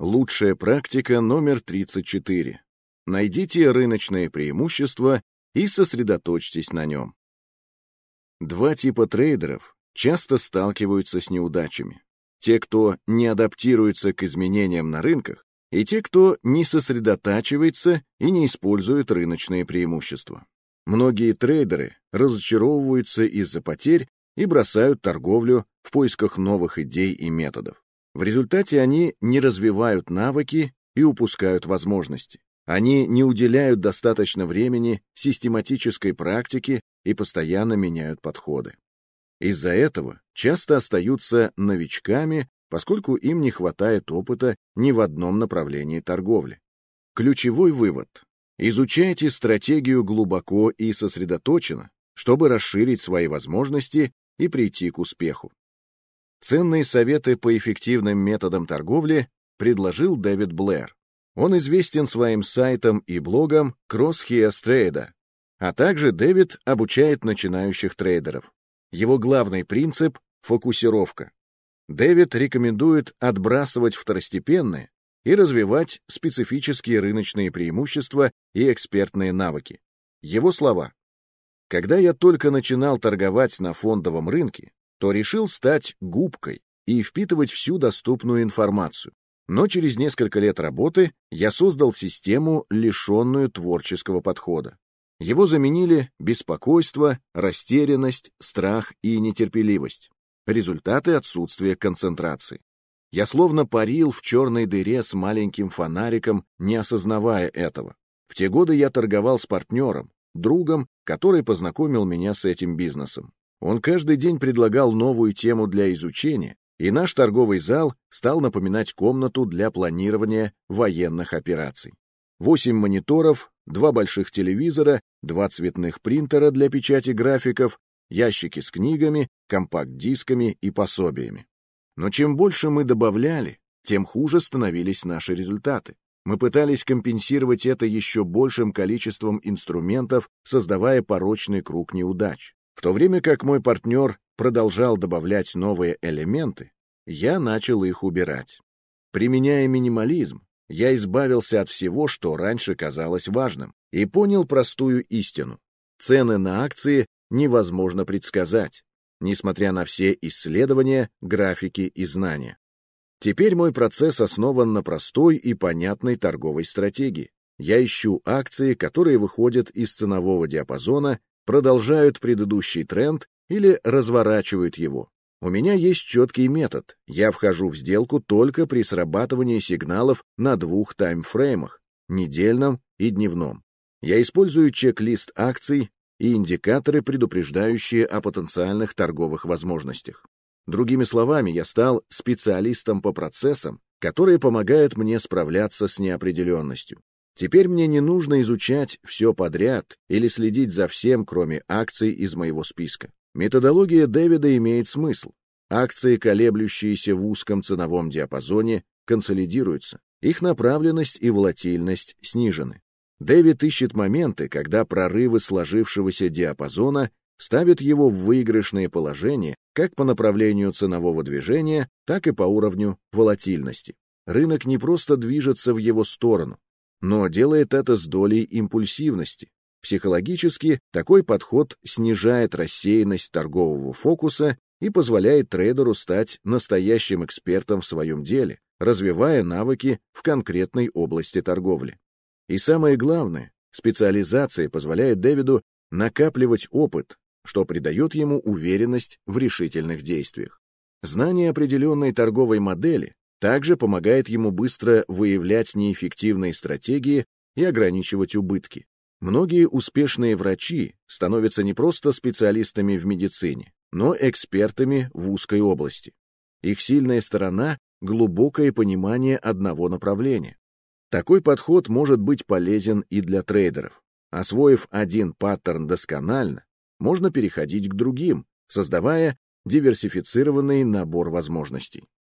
Лучшая практика номер 34. Найдите рыночное преимущество и сосредоточьтесь на нем. Два типа трейдеров часто сталкиваются с неудачами. Те, кто не адаптируется к изменениям на рынках, и те, кто не сосредотачивается и не использует рыночные преимущества. Многие трейдеры разочаровываются из-за потерь и бросают торговлю в поисках новых идей и методов. В результате они не развивают навыки и упускают возможности. Они не уделяют достаточно времени систематической практике и постоянно меняют подходы. Из-за этого часто остаются новичками, поскольку им не хватает опыта ни в одном направлении торговли. Ключевой вывод. Изучайте стратегию глубоко и сосредоточенно, чтобы расширить свои возможности и прийти к успеху. Ценные советы по эффективным методам торговли предложил Дэвид Блэр. Он известен своим сайтом и блогом Crosshairs Trade, а также Дэвид обучает начинающих трейдеров. Его главный принцип — фокусировка. Дэвид рекомендует отбрасывать второстепенные и развивать специфические рыночные преимущества и экспертные навыки. Его слова. Когда я только начинал торговать на фондовом рынке, то решил стать губкой и впитывать всю доступную информацию. Но через несколько лет работы я создал систему, лишенную творческого подхода. Его заменили беспокойство, растерянность, страх и нетерпеливость. Результаты отсутствия концентрации. Я словно парил в черной дыре с маленьким фонариком, не осознавая этого. В те годы я торговал с партнером, другом, который познакомил меня с этим бизнесом. Он каждый день предлагал новую тему для изучения, и наш торговый зал стал напоминать комнату для планирования военных операций. Восемь мониторов, два больших телевизора, два цветных принтера для печати графиков, ящики с книгами, компакт-дисками и пособиями. Но чем больше мы добавляли, тем хуже становились наши результаты. Мы пытались компенсировать это еще большим количеством инструментов, создавая порочный круг неудач. В то время как мой партнер продолжал добавлять новые элементы, я начал их убирать. Применяя минимализм, я избавился от всего, что раньше казалось важным, и понял простую истину. Цены на акции невозможно предсказать, несмотря на все исследования, графики и знания. Теперь мой процесс основан на простой и понятной торговой стратегии. Я ищу акции, которые выходят из ценового диапазона продолжают предыдущий тренд или разворачивают его. У меня есть четкий метод. Я вхожу в сделку только при срабатывании сигналов на двух таймфреймах — недельном и дневном. Я использую чек-лист акций и индикаторы, предупреждающие о потенциальных торговых возможностях. Другими словами, я стал специалистом по процессам, которые помогают мне справляться с неопределенностью. Теперь мне не нужно изучать все подряд или следить за всем, кроме акций из моего списка. Методология Дэвида имеет смысл. Акции, колеблющиеся в узком ценовом диапазоне, консолидируются. Их направленность и волатильность снижены. Дэвид ищет моменты, когда прорывы сложившегося диапазона ставят его в выигрышное положение как по направлению ценового движения, так и по уровню волатильности. Рынок не просто движется в его сторону, но делает это с долей импульсивности. Психологически такой подход снижает рассеянность торгового фокуса и позволяет трейдеру стать настоящим экспертом в своем деле, развивая навыки в конкретной области торговли. И самое главное, специализация позволяет Дэвиду накапливать опыт, что придает ему уверенность в решительных действиях. Знание определенной торговой модели также помогает ему быстро выявлять неэффективные стратегии и ограничивать убытки. Многие успешные врачи становятся не просто специалистами в медицине, но экспертами в узкой области. Их сильная сторона — глубокое понимание одного направления. Такой подход может быть полезен и для трейдеров. Освоив один паттерн досконально, можно переходить к другим, создавая диверсифицированный набор возможностей.